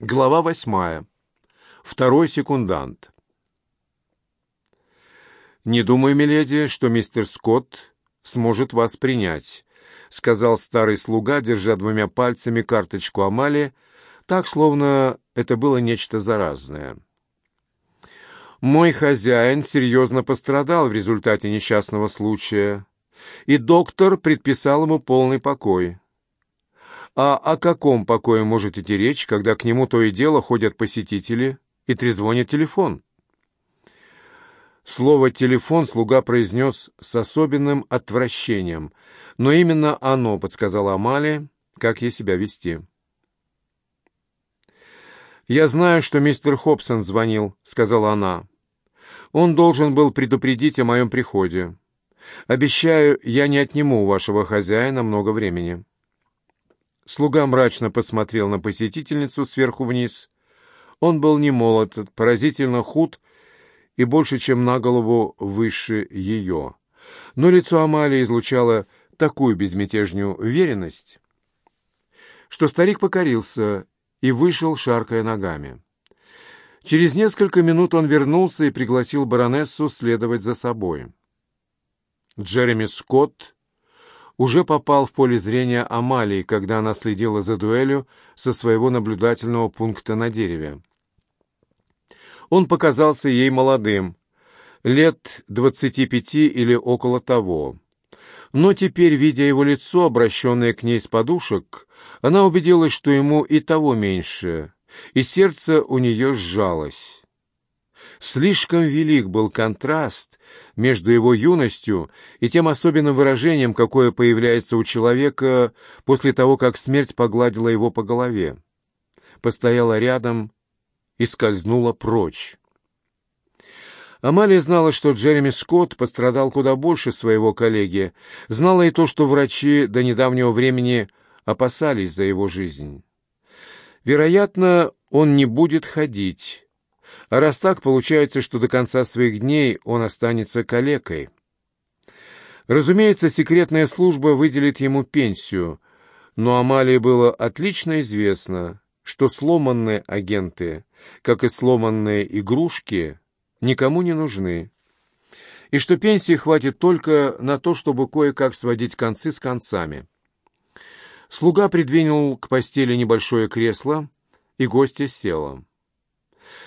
Глава восьмая. Второй секундант. «Не думаю, миледи, что мистер Скотт сможет вас принять», — сказал старый слуга, держа двумя пальцами карточку Амали, так, словно это было нечто заразное. «Мой хозяин серьезно пострадал в результате несчастного случая, и доктор предписал ему полный покой. А о каком покое может идти речь, когда к нему то и дело ходят посетители и трезвонит телефон?» Слово «телефон» слуга произнес с особенным отвращением, но именно оно подсказало Амале, как ей себя вести. «Я знаю, что мистер Хобсон звонил», — сказала она. «Он должен был предупредить о моем приходе. Обещаю, я не отниму у вашего хозяина много времени». Слуга мрачно посмотрел на посетительницу сверху вниз. Он был не молод, поразительно худ и больше, чем на голову выше ее. Но лицо Амалии излучало такую безмятежную уверенность, что старик покорился и вышел, шаркая ногами. Через несколько минут он вернулся и пригласил баронессу следовать за собой. Джереми Скотт уже попал в поле зрения Амалии, когда она следила за дуэлью со своего наблюдательного пункта на дереве. Он показался ей молодым, лет двадцати пяти или около того. Но теперь, видя его лицо, обращенное к ней с подушек, она убедилась, что ему и того меньше, и сердце у нее сжалось. Слишком велик был контраст между его юностью и тем особенным выражением, какое появляется у человека после того, как смерть погладила его по голове. Постояла рядом и скользнула прочь. Амалия знала, что Джереми Скотт пострадал куда больше своего коллеги, знала и то, что врачи до недавнего времени опасались за его жизнь. Вероятно, он не будет ходить, а раз так, получается, что до конца своих дней он останется калекой. Разумеется, секретная служба выделит ему пенсию, но Амалии было отлично известно, что сломанные агенты, как и сломанные игрушки, никому не нужны, и что пенсии хватит только на то, чтобы кое-как сводить концы с концами. Слуга придвинул к постели небольшое кресло, и гостья села.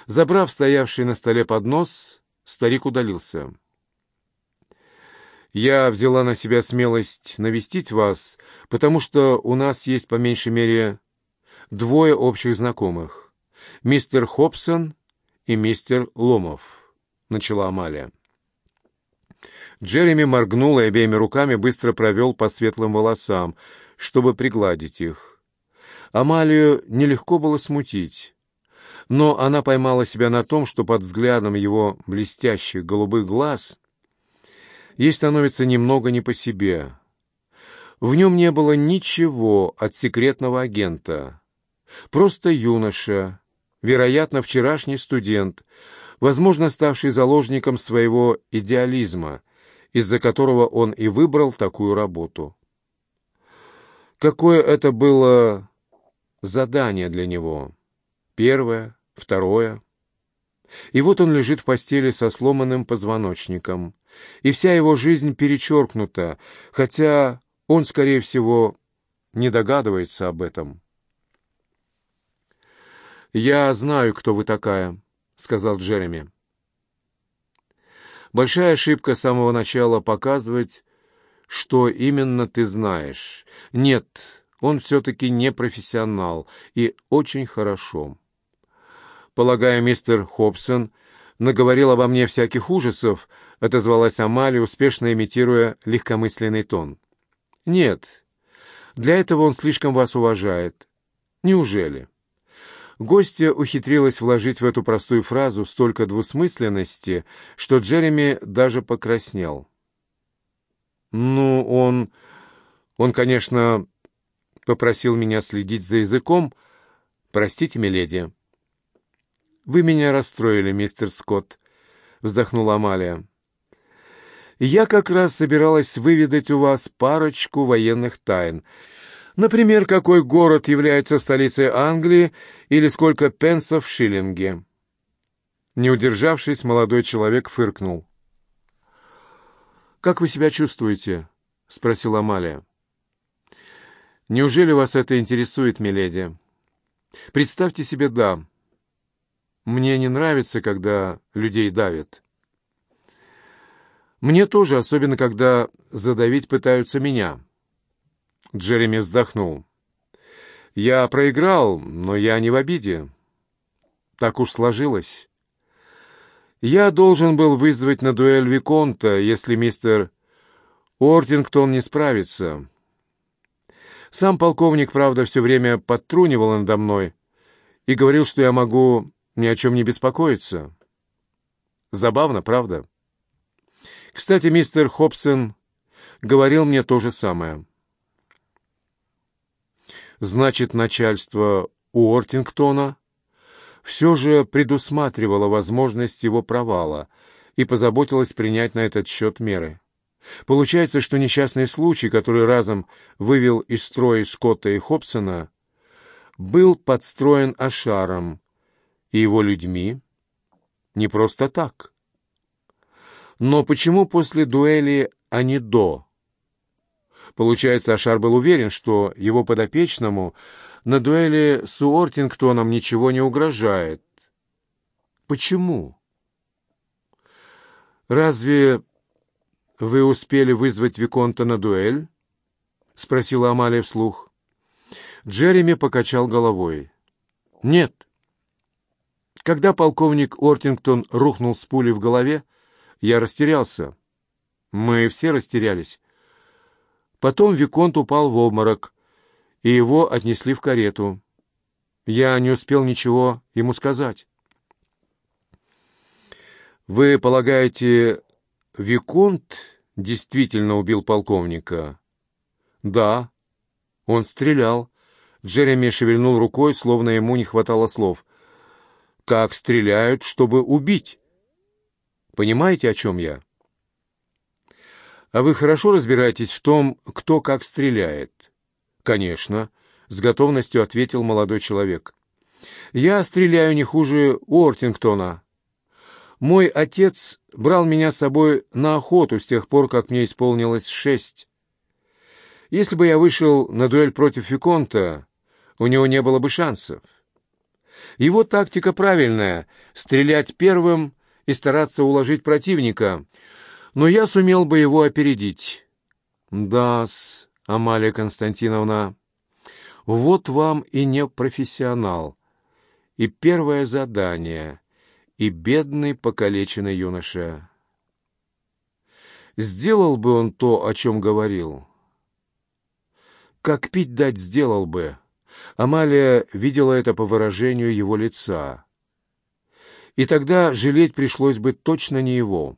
Забрав стоявший на столе поднос, старик удалился. «Я взяла на себя смелость навестить вас, потому что у нас есть по меньшей мере двое общих знакомых. Мистер Хобсон и мистер Ломов», — начала Амалия. Джереми моргнул и обеими руками быстро провел по светлым волосам, чтобы пригладить их. Амалию нелегко было смутить но она поймала себя на том, что под взглядом его блестящих голубых глаз ей становится немного не по себе. В нем не было ничего от секретного агента. Просто юноша, вероятно, вчерашний студент, возможно, ставший заложником своего идеализма, из-за которого он и выбрал такую работу. Какое это было задание для него? Первое, второе. И вот он лежит в постели со сломанным позвоночником, и вся его жизнь перечеркнута, хотя он, скорее всего, не догадывается об этом. «Я знаю, кто вы такая», — сказал Джереми. Большая ошибка с самого начала показывать, что именно ты знаешь. Нет, он все-таки не профессионал, и очень хорошо. Полагаю, мистер Хобсон наговорил обо мне всяких ужасов, отозвалась Амалия, успешно имитируя легкомысленный тон. Нет, для этого он слишком вас уважает. Неужели? Гостья ухитрилась вложить в эту простую фразу столько двусмысленности, что Джереми даже покраснел. «Ну, он... он, конечно, попросил меня следить за языком. Простите, миледи». «Вы меня расстроили, мистер Скотт», — вздохнула Амалия. «Я как раз собиралась выведать у вас парочку военных тайн. Например, какой город является столицей Англии или сколько пенсов в шиллинге. Не удержавшись, молодой человек фыркнул. «Как вы себя чувствуете?» — спросила Амалия. «Неужели вас это интересует, миледи?» «Представьте себе «да». Мне не нравится, когда людей давят. Мне тоже, особенно когда задавить пытаются меня». Джереми вздохнул. «Я проиграл, но я не в обиде. Так уж сложилось. Я должен был вызвать на дуэль Виконта, если мистер Ортингтон не справится. Сам полковник, правда, все время подтрунивал надо мной и говорил, что я могу ни о чем не беспокоиться. Забавно, правда? Кстати, мистер Хобсон говорил мне то же самое. Значит, начальство Уортингтона все же предусматривала возможность его провала и позаботилась принять на этот счет меры. Получается, что несчастный случай, который разом вывел из строя Скотта и Хобсона, был подстроен Ашаром и его людьми не просто так. Но почему после дуэли, а не до? Получается, Ашар был уверен, что его подопечному на дуэли с Уортингтоном ничего не угрожает. Почему? Разве вы успели вызвать Виконта на дуэль? Спросила Амалия вслух. Джереми покачал головой. Нет. Когда полковник Ортингтон рухнул с пулей в голове, я растерялся. Мы все растерялись. Потом Виконт упал в обморок, и его отнесли в карету. Я не успел ничего ему сказать. «Вы полагаете, Виконт действительно убил полковника?» «Да, он стрелял». Джереми шевельнул рукой, словно ему не хватало слов. «Как стреляют, чтобы убить?» «Понимаете, о чем я?» «А вы хорошо разбираетесь в том, кто как стреляет?» «Конечно», — с готовностью ответил молодой человек. «Я стреляю не хуже Уортингтона. Мой отец брал меня с собой на охоту с тех пор, как мне исполнилось шесть. Если бы я вышел на дуэль против Виконта, у него не было бы шансов. Его тактика правильная — стрелять первым и стараться уложить противника, но я сумел бы его опередить. Да-с, Амалия Константиновна, вот вам и не профессионал, и первое задание, и бедный покалеченный юноша. Сделал бы он то, о чем говорил. Как пить дать сделал бы. Амалия видела это по выражению его лица. И тогда жалеть пришлось бы точно не его.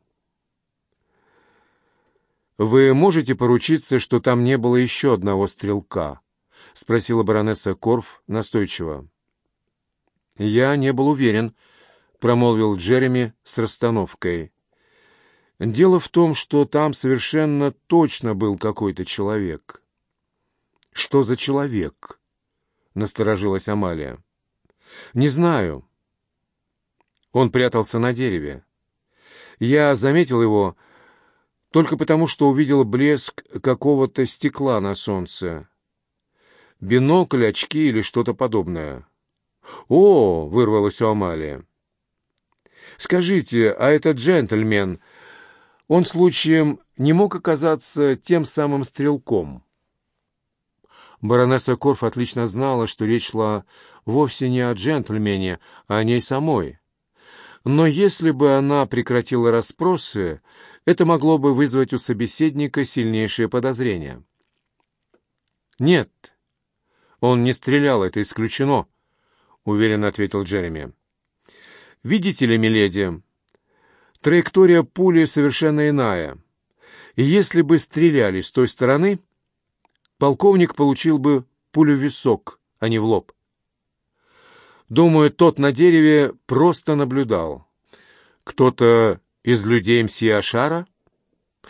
«Вы можете поручиться, что там не было еще одного стрелка?» — спросила баронесса Корф настойчиво. «Я не был уверен», — промолвил Джереми с расстановкой. «Дело в том, что там совершенно точно был какой-то человек». «Что за человек?» — насторожилась Амалия. «Не знаю». Он прятался на дереве. Я заметил его только потому, что увидел блеск какого-то стекла на солнце. Бинокль, очки или что-то подобное. «О!» — вырвалось у Амалии. «Скажите, а этот джентльмен, он случаем не мог оказаться тем самым стрелком?» Баронесса Корф отлично знала, что речь шла вовсе не о джентльмене, а о ней самой. Но если бы она прекратила расспросы, это могло бы вызвать у собеседника сильнейшее подозрение. «Нет, он не стрелял, это исключено», — уверенно ответил Джереми. «Видите ли, миледи, траектория пули совершенно иная. Если бы стреляли с той стороны, полковник получил бы пулю в висок, а не в лоб. Думаю, тот на дереве просто наблюдал. Кто-то из людей мсье Ашара?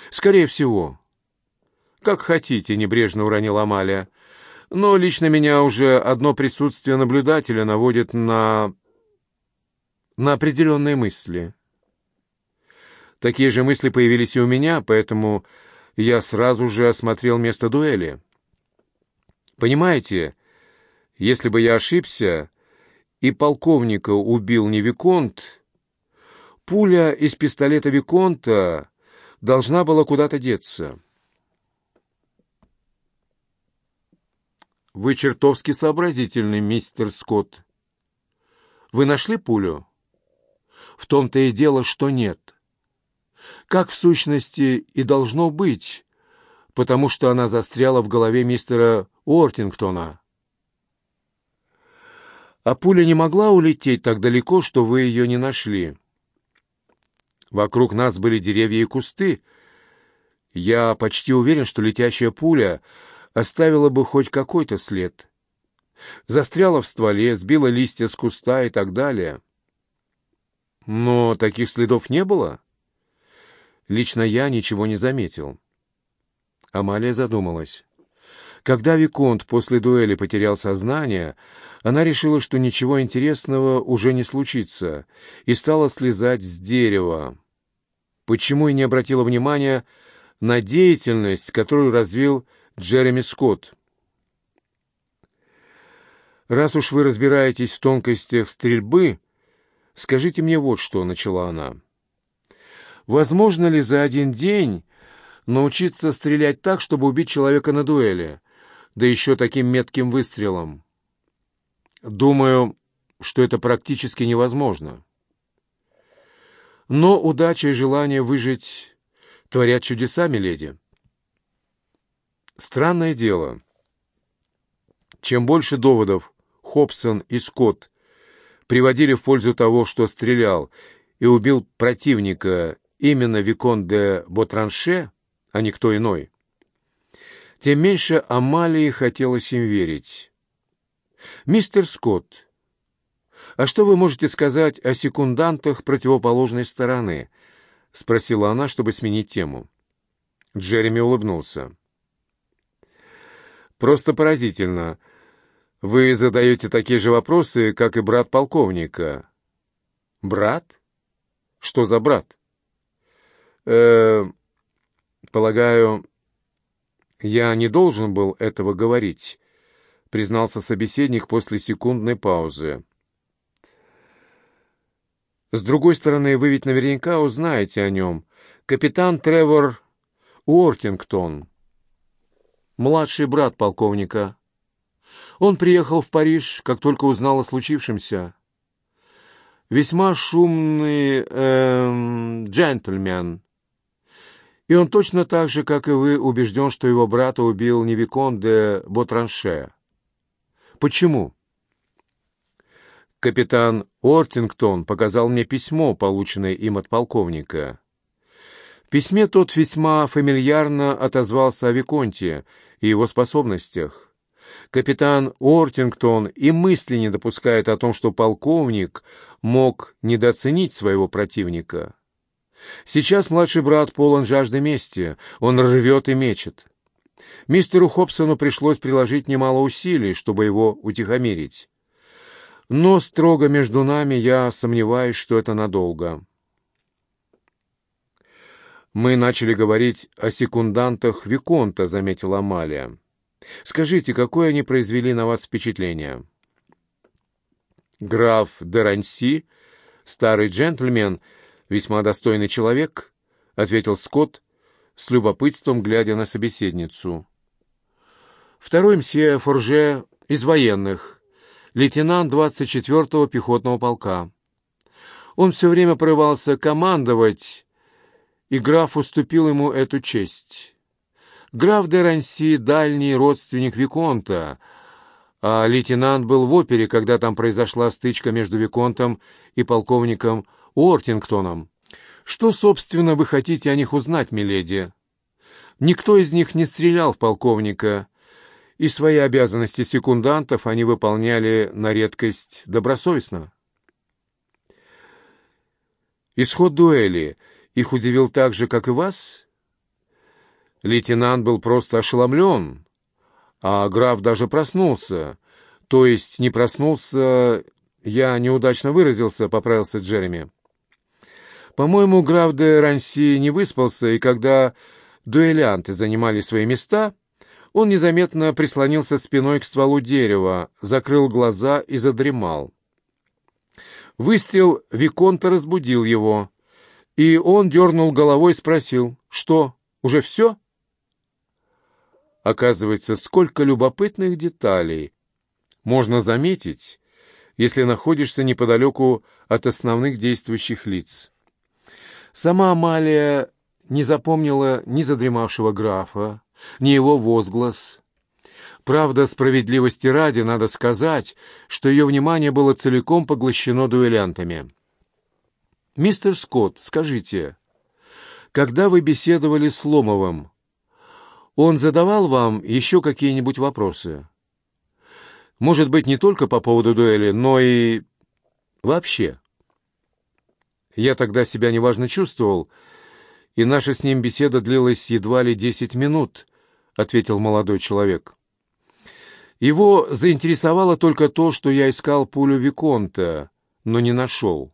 Скорее всего. Как хотите, небрежно уронила Амалия. Но лично меня уже одно присутствие наблюдателя наводит на... на определенные мысли. Такие же мысли появились и у меня, поэтому я сразу же осмотрел место дуэли. Понимаете, если бы я ошибся, и полковника убил не Виконт, пуля из пистолета Виконта должна была куда-то деться. «Вы чертовски сообразительный, мистер Скотт. Вы нашли пулю?» «В том-то и дело, что нет. Как, в сущности, и должно быть, потому что она застряла в голове мистера Уортингтона. А пуля не могла улететь так далеко, что вы ее не нашли. Вокруг нас были деревья и кусты. Я почти уверен, что летящая пуля оставила бы хоть какой-то след. Застряла в стволе, сбила листья с куста и так далее. Но таких следов не было. Лично я ничего не заметил. Амалия задумалась. Когда Виконт после дуэли потерял сознание, она решила, что ничего интересного уже не случится, и стала слезать с дерева. Почему и не обратила внимания на деятельность, которую развил Джереми Скотт. «Раз уж вы разбираетесь в тонкостях стрельбы, скажите мне вот что», — начала она. «Возможно ли за один день научиться стрелять так, чтобы убить человека на дуэли, да еще таким метким выстрелом?» «Думаю, что это практически невозможно». Но удача и желание выжить творят чудеса, миледи. Странное дело. Чем больше доводов Хобсон и Скотт приводили в пользу того, что стрелял и убил противника именно Викон де Ботранше, а не кто иной, тем меньше Амалии хотелось им верить. «Мистер Скотт, а что вы можете сказать о секундантах противоположной стороны?» — спросила она, чтобы сменить тему. Джереми улыбнулся. Просто поразительно. Вы задаете такие же вопросы, как и брат полковника. Брат? Что за брат? Э, полагаю, я не должен был этого говорить, признался собеседник после секундной паузы. С другой стороны, вы ведь наверняка узнаете о нем. Капитан Тревор Уортингтон младший брат полковника. Он приехал в Париж, как только узнал о случившемся. Весьма шумный э, джентльмен. И он точно так же, как и вы, убежден, что его брата убил не Викон де Ботранше. Почему? Капитан Ортингтон показал мне письмо, полученное им от полковника. В письме тот весьма фамильярно отозвался о Виконте и его способностях. Капитан Ортингтон и мысли не допускает о том, что полковник мог недооценить своего противника. Сейчас младший брат полон жажды мести, он рвет и мечет. Мистеру Хобсону пришлось приложить немало усилий, чтобы его утихомирить. Но строго между нами я сомневаюсь, что это надолго. «Мы начали говорить о секундантах Виконта», — заметила Амалия. «Скажите, какое они произвели на вас впечатление?» «Граф Деранси, старый джентльмен, весьма достойный человек», — ответил Скотт, с любопытством глядя на собеседницу. «Второй мсье Форже из военных, лейтенант 24-го пехотного полка. Он все время порывался командовать и граф уступил ему эту честь. Граф де Ранси — дальний родственник Виконта, а лейтенант был в опере, когда там произошла стычка между Виконтом и полковником Уортингтоном. Что, собственно, вы хотите о них узнать, миледи? Никто из них не стрелял в полковника, и свои обязанности секундантов они выполняли на редкость добросовестно. Исход дуэли — их удивил так же, как и вас? Лейтенант был просто ошеломлен, А граф даже проснулся. То есть не проснулся, я неудачно выразился, поправился Джереми. По-моему, граф де Ранси не выспался, и когда дуэлянты занимали свои места, он незаметно прислонился спиной к стволу дерева, закрыл глаза и задремал. Выстрел Виконта разбудил его, и он дернул головой и спросил, «Что, уже все?» Оказывается, сколько любопытных деталей можно заметить, если находишься неподалеку от основных действующих лиц. Сама Амалия не запомнила ни задремавшего графа, ни его возглас. Правда, справедливости ради надо сказать, что ее внимание было целиком поглощено дуэлянтами. «Мистер Скотт, скажите, когда вы беседовали с Ломовым, он задавал вам еще какие-нибудь вопросы? Может быть, не только по поводу дуэли, но и вообще?» Я тогда себя неважно чувствовал, и наша с ним беседа длилась едва ли десять минут, — ответил молодой человек. Его заинтересовало только то, что я искал пулю Виконта, но не нашел.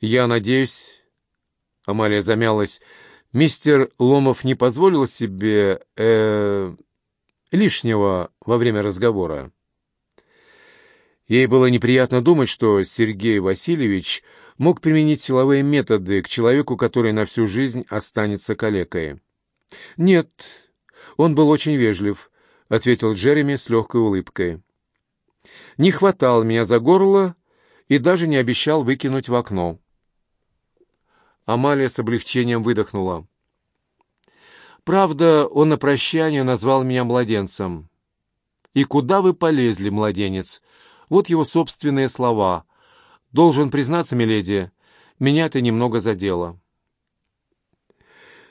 «Я надеюсь...» — Амалия замялась. «Мистер Ломов не позволил себе... Э, лишнего во время разговора?» Ей было неприятно думать, что Сергей Васильевич мог применить силовые методы к человеку, который на всю жизнь останется калекой. «Нет, он был очень вежлив», — ответил Джереми с легкой улыбкой. «Не хватал меня за горло и даже не обещал выкинуть в окно». Амалия с облегчением выдохнула. «Правда, он на прощание назвал меня младенцем». «И куда вы полезли, младенец?» Вот его собственные слова. «Должен признаться, миледи, меня это немного задело».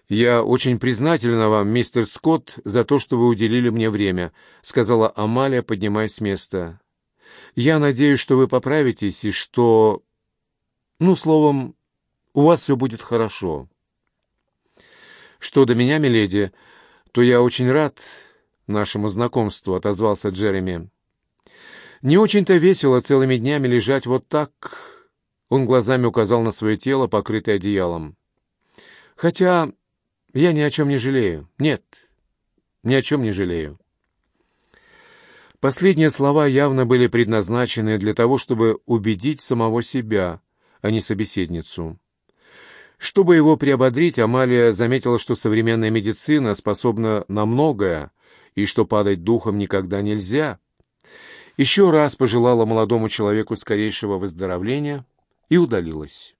«Я очень признательна вам, мистер Скотт, за то, что вы уделили мне время», — сказала Амалия, поднимаясь с места. «Я надеюсь, что вы поправитесь и что... Ну, словом, у вас все будет хорошо». «Что до меня, миледи, то я очень рад нашему знакомству», — отозвался Джереми. Не очень-то весело целыми днями лежать вот так. Он глазами указал на свое тело, покрытое одеялом. Хотя я ни о чем не жалею. Нет, ни о чем не жалею. Последние слова явно были предназначены для того, чтобы убедить самого себя, а не собеседницу. Чтобы его приободрить, Амалия заметила, что современная медицина способна на многое, и что падать духом никогда нельзя — еще раз пожелала молодому человеку скорейшего выздоровления и удалилась.